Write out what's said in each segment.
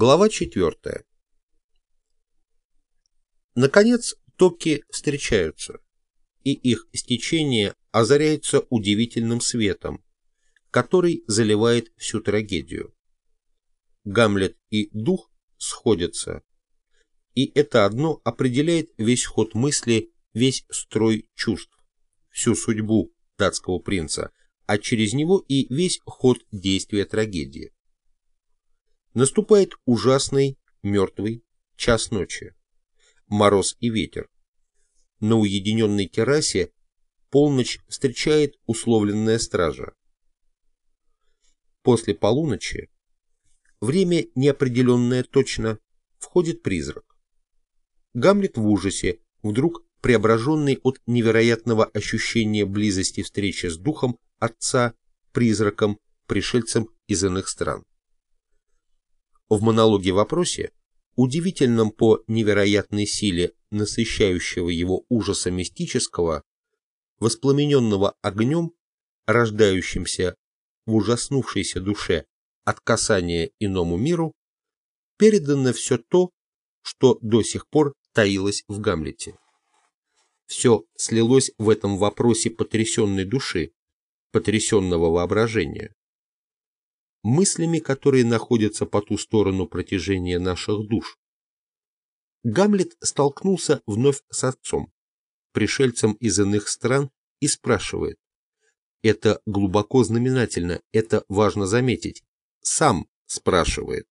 Глава 4. Наконец, токи встречаются, и их стечение озаряется удивительным светом, который заливает всю трагедию. Гамлет и дух сходятся, и это одно определяет весь ход мысли, весь строй чувств, всю судьбу датского принца, а через него и весь ход действия трагедии. Наступает ужасный, мертвый час ночи. Мороз и ветер. На уединенной террасе полночь встречает условленная стража. После полуночи, время неопределенное точно, входит призрак. Гамлет в ужасе, вдруг преображенный от невероятного ощущения близости встречи с духом отца, призраком, пришельцем из иных стран. В монологе-вопросе, удивительном по невероятной силе насыщающего его ужаса мистического, воспламененного огнем, рождающимся в ужаснувшейся душе от касания иному миру, передано все то, что до сих пор таилось в Гамлете. Все слилось в этом вопросе потрясенной души, потрясенного воображения мыслями, которые находятся по ту сторону протяжения наших душ. Гамлет столкнулся вновь с отцом, пришельцем из иных стран, и спрашивает. Это глубоко знаменательно, это важно заметить. Сам спрашивает,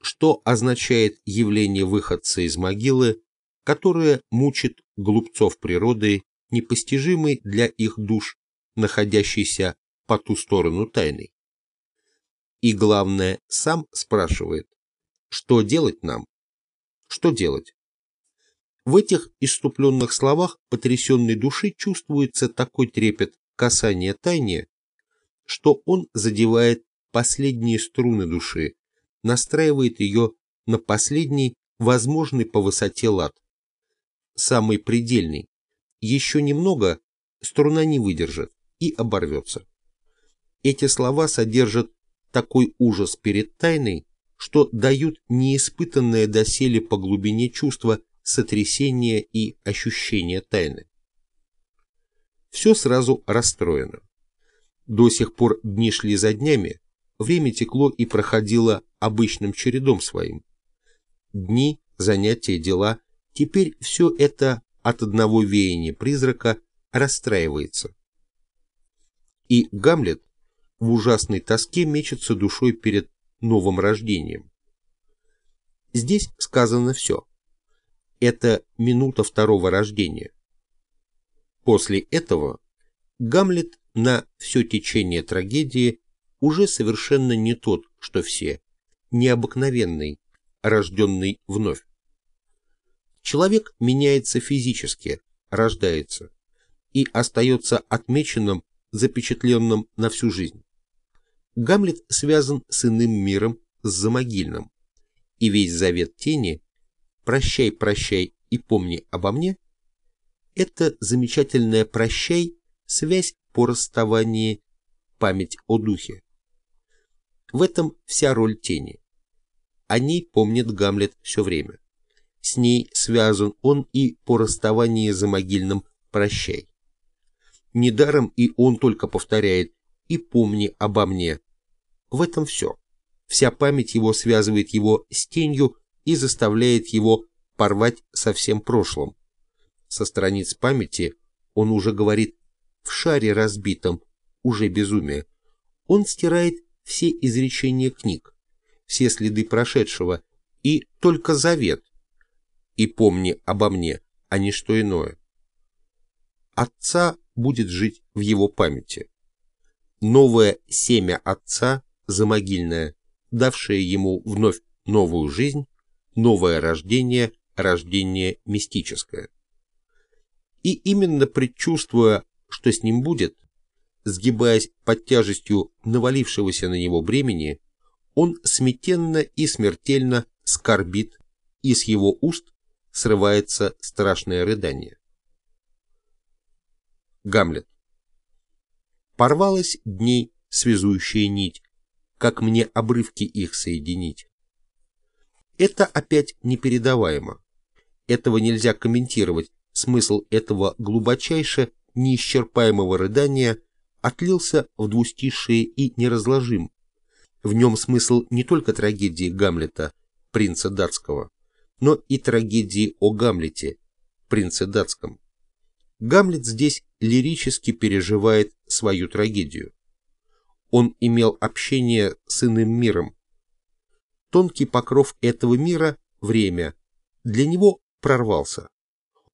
что означает явление выходца из могилы, которое мучит глупцов природы, непостижимой для их душ, находящейся по ту сторону тайны. И главное, сам спрашивает, что делать нам? Что делать? В этих иступленных словах потрясенной души чувствуется такой трепет касания тайне, что он задевает последние струны души, настраивает ее на последний, возможный по высоте лад. Самый предельный. Еще немного, струна не выдержит и оборвется. Эти слова содержат такой ужас перед тайной, что дают неиспытанное доселе по глубине чувства сотрясения и ощущения тайны. Все сразу расстроено. До сих пор дни шли за днями, время текло и проходило обычным чередом своим. Дни, занятия, дела, теперь все это от одного веяния призрака расстраивается. И Гамлет в ужасной тоске мечется душой перед новым рождением. Здесь сказано все. Это минута второго рождения. После этого Гамлет на все течение трагедии уже совершенно не тот, что все, необыкновенный, рожденный вновь. Человек меняется физически, рождается, и остается отмеченным, запечатленным на всю жизнь. Гамлет связан с иным миром, с замогильным, и весь завет тени «прощай, прощай и помни обо мне» — это замечательная «прощай», связь по расставании, память о духе. В этом вся роль тени. О ней помнит Гамлет все время. С ней связан он и по расставании за могильным «прощай». Недаром и он только повторяет «и помни обо мне», в этом все. Вся память его связывает его с тенью и заставляет его порвать со всем прошлым. Со страниц памяти он уже говорит «в шаре разбитом, уже безумие». Он стирает все изречения книг, все следы прошедшего, и только завет. И помни обо мне, а не что иное. Отца будет жить в его памяти. Новое семя отца замогильное, давшее ему вновь новую жизнь, новое рождение, рождение мистическое. И именно предчувствуя, что с ним будет, сгибаясь под тяжестью навалившегося на него бремени, он смятенно и смертельно скорбит, и с его уст срывается страшное рыдание. Гамлет. Порвалась дней связующая нить, как мне обрывки их соединить. Это опять непередаваемо. Этого нельзя комментировать, смысл этого глубочайше неисчерпаемого рыдания отлился в двустишие и неразложим. В нем смысл не только трагедии Гамлета, принца датского, но и трагедии о Гамлете, принце датском. Гамлет здесь лирически переживает свою трагедию. Он имел общение с иным миром. Тонкий покров этого мира, время, для него прорвался.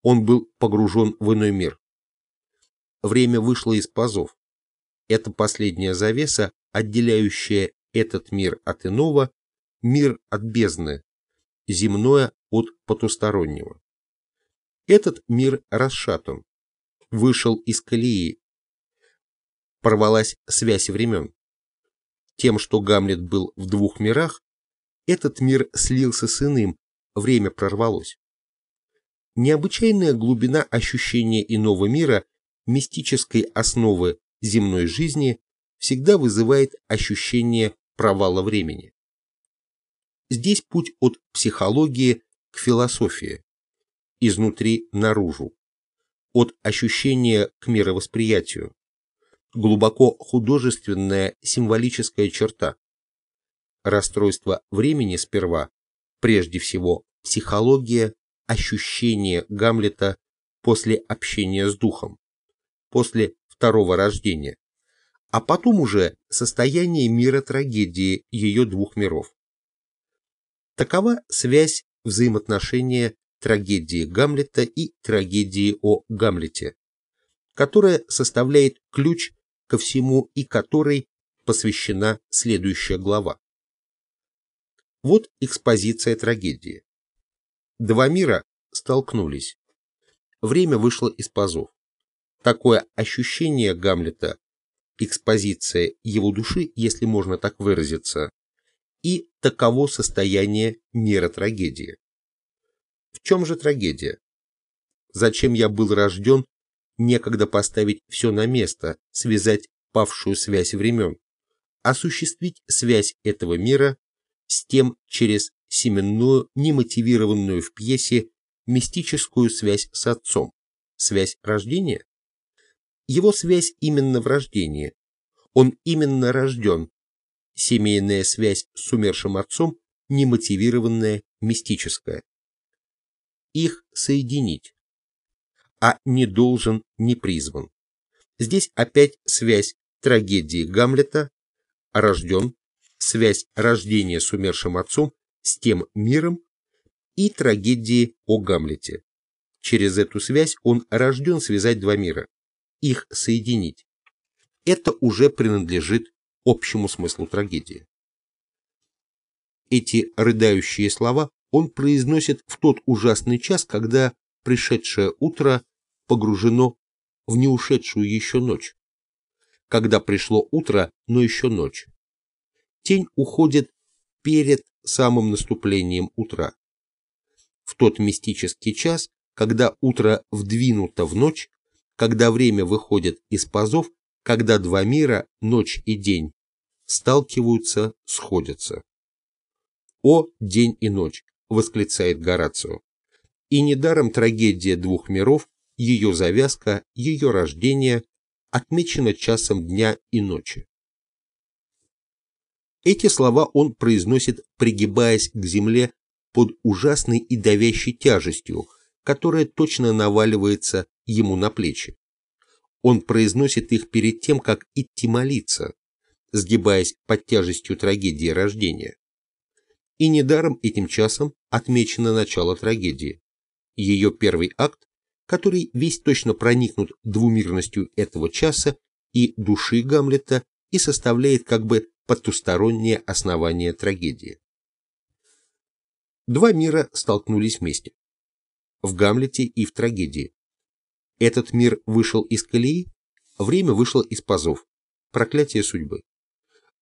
Он был погружен в иной мир. Время вышло из пазов. Это последняя завеса, отделяющая этот мир от иного, мир от бездны, земное от потустороннего. Этот мир расшатан, вышел из колеи, порвалась связь времен. Тем, что Гамлет был в двух мирах, этот мир слился с иным, время прорвалось. Необычайная глубина ощущения иного мира, мистической основы земной жизни, всегда вызывает ощущение провала времени. Здесь путь от психологии к философии, изнутри наружу, от ощущения к мировосприятию, глубоко художественная символическая черта. Расстройство времени сперва, прежде всего психология, ощущение Гамлета после общения с духом, после второго рождения, а потом уже состояние мира трагедии ее двух миров. Такова связь взаимоотношения трагедии Гамлета и трагедии о Гамлете, которая составляет ключ ко всему и которой посвящена следующая глава. Вот экспозиция трагедии. Два мира столкнулись. Время вышло из пазов. Такое ощущение Гамлета, экспозиция его души, если можно так выразиться, и таково состояние мира трагедии. В чем же трагедия? Зачем я был рожден некогда поставить все на место, связать павшую связь времен, осуществить связь этого мира с тем через семенную, немотивированную в пьесе мистическую связь с отцом, связь рождения? Его связь именно в рождении. Он именно рожден. Семейная связь с умершим отцом немотивированная, мистическая. Их соединить а не должен, не призван. Здесь опять связь трагедии Гамлета, рожден, связь рождения с умершим отцом с тем миром и трагедии о Гамлете. Через эту связь он рожден связать два мира, их соединить. Это уже принадлежит общему смыслу трагедии. Эти рыдающие слова он произносит в тот ужасный час, когда пришедшее утро погружено в неушедшую еще ночь. Когда пришло утро, но еще ночь. Тень уходит перед самым наступлением утра. В тот мистический час, когда утро вдвинуто в ночь, когда время выходит из пазов, когда два мира, ночь и день, сталкиваются, сходятся. «О, день и ночь!» — восклицает Горацио. И недаром трагедия двух миров ее завязка, ее рождение отмечено часом дня и ночи. Эти слова он произносит, пригибаясь к земле под ужасной и давящей тяжестью, которая точно наваливается ему на плечи. Он произносит их перед тем, как идти молиться, сгибаясь под тяжестью трагедии рождения. И недаром этим часом отмечено начало трагедии. Ее первый акт который весь точно проникнут двумирностью этого часа и души Гамлета и составляет как бы потустороннее основание трагедии. Два мира столкнулись вместе. В Гамлете и в трагедии. Этот мир вышел из колеи, время вышло из пазов. Проклятие судьбы.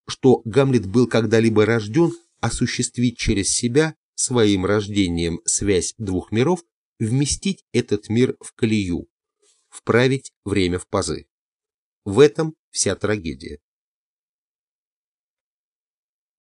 Что Гамлет был когда-либо рожден, осуществить через себя своим рождением связь двух миров вместить этот мир в колею, вправить время в пазы. В этом вся трагедия.